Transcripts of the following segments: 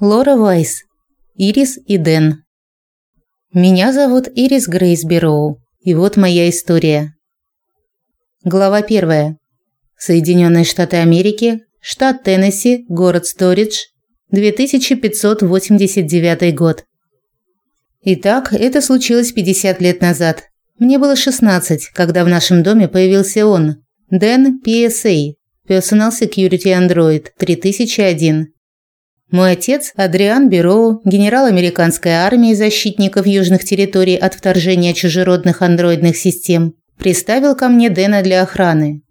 Лора Вайс. Ирис и Дэн. Меня зовут Ирис Грейс Бероу, и вот моя история. Глава 1. Соединенные Штаты Америки, штат Теннесси, город Сторидж, 2589 год. Итак, это случилось 50 лет назад. Мне было 16, когда в нашем доме появился он, Дэн PSA, Personal Security Android 3001. Мой отец, Адриан Бероу, генерал американской армии защитников южных территорий от вторжения чужеродных андроидных систем, приставил ко мне Дэна для охраны.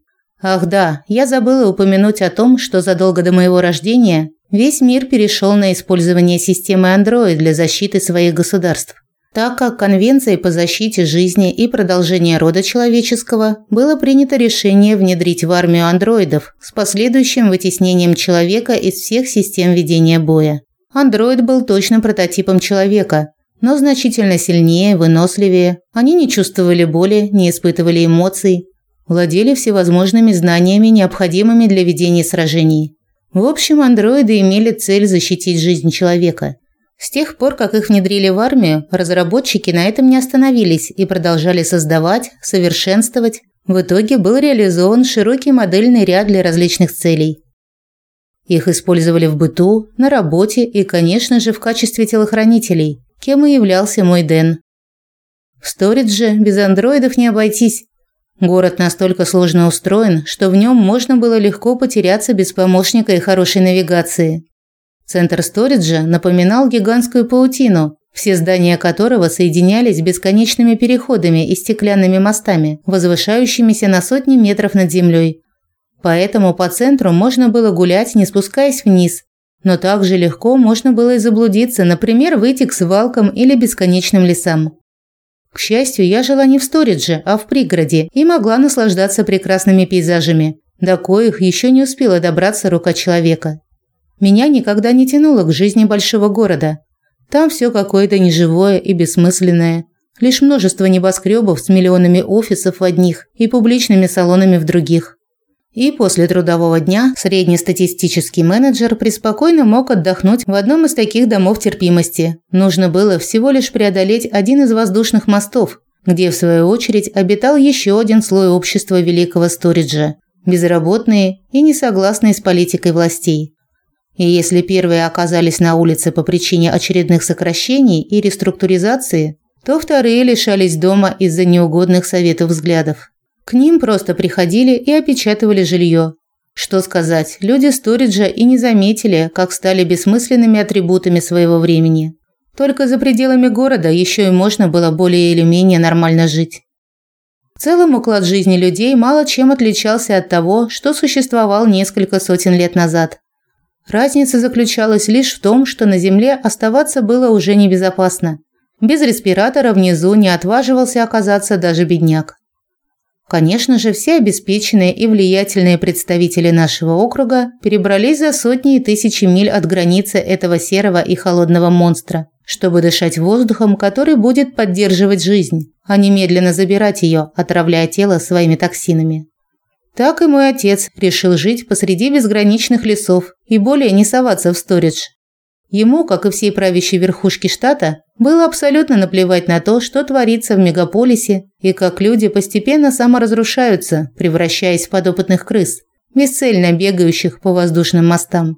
Ах да, я забыла упомянуть о том, что задолго до моего рождения весь мир перешел на использование системы Android для защиты своих государств так как Конвенцией по защите жизни и продолжения рода человеческого было принято решение внедрить в армию андроидов с последующим вытеснением человека из всех систем ведения боя. Андроид был точно прототипом человека, но значительно сильнее, выносливее. Они не чувствовали боли, не испытывали эмоций, владели всевозможными знаниями, необходимыми для ведения сражений. В общем, андроиды имели цель защитить жизнь человека – с тех пор, как их внедрили в армию, разработчики на этом не остановились и продолжали создавать, совершенствовать. В итоге был реализован широкий модельный ряд для различных целей. Их использовали в быту, на работе и, конечно же, в качестве телохранителей, кем и являлся мой Дэн. В Сторидже без андроидов не обойтись. Город настолько сложно устроен, что в нем можно было легко потеряться без помощника и хорошей навигации. Центр сториджа напоминал гигантскую паутину, все здания которого соединялись бесконечными переходами и стеклянными мостами, возвышающимися на сотни метров над землей. Поэтому по центру можно было гулять, не спускаясь вниз, но также легко можно было и заблудиться, например, выйти к свалкам или бесконечным лесам. К счастью, я жила не в Сторидже, а в пригороде и могла наслаждаться прекрасными пейзажами, до коих еще не успела добраться рука человека. Меня никогда не тянуло к жизни большого города. Там все какое-то неживое и бессмысленное. Лишь множество небоскребов с миллионами офисов в одних и публичными салонами в других. И после трудового дня среднестатистический менеджер преспокойно мог отдохнуть в одном из таких домов терпимости. Нужно было всего лишь преодолеть один из воздушных мостов, где в свою очередь обитал еще один слой общества Великого Сториджа – безработные и несогласные с политикой властей. И если первые оказались на улице по причине очередных сокращений и реструктуризации, то вторые лишались дома из-за неугодных советов взглядов. К ним просто приходили и опечатывали жилье. Что сказать, люди Сториджа и не заметили, как стали бессмысленными атрибутами своего времени. Только за пределами города еще и можно было более или менее нормально жить. В целом уклад жизни людей мало чем отличался от того, что существовал несколько сотен лет назад. Разница заключалась лишь в том, что на земле оставаться было уже небезопасно. Без респиратора внизу не отваживался оказаться даже бедняк. Конечно же, все обеспеченные и влиятельные представители нашего округа перебрались за сотни и тысячи миль от границы этого серого и холодного монстра, чтобы дышать воздухом, который будет поддерживать жизнь, а не медленно забирать ее, отравляя тело своими токсинами. Так и мой отец решил жить посреди безграничных лесов и более не соваться в сторидж. Ему, как и всей правящей верхушке штата, было абсолютно наплевать на то, что творится в мегаполисе и как люди постепенно саморазрушаются, превращаясь в подопытных крыс, бесцельно бегающих по воздушным мостам.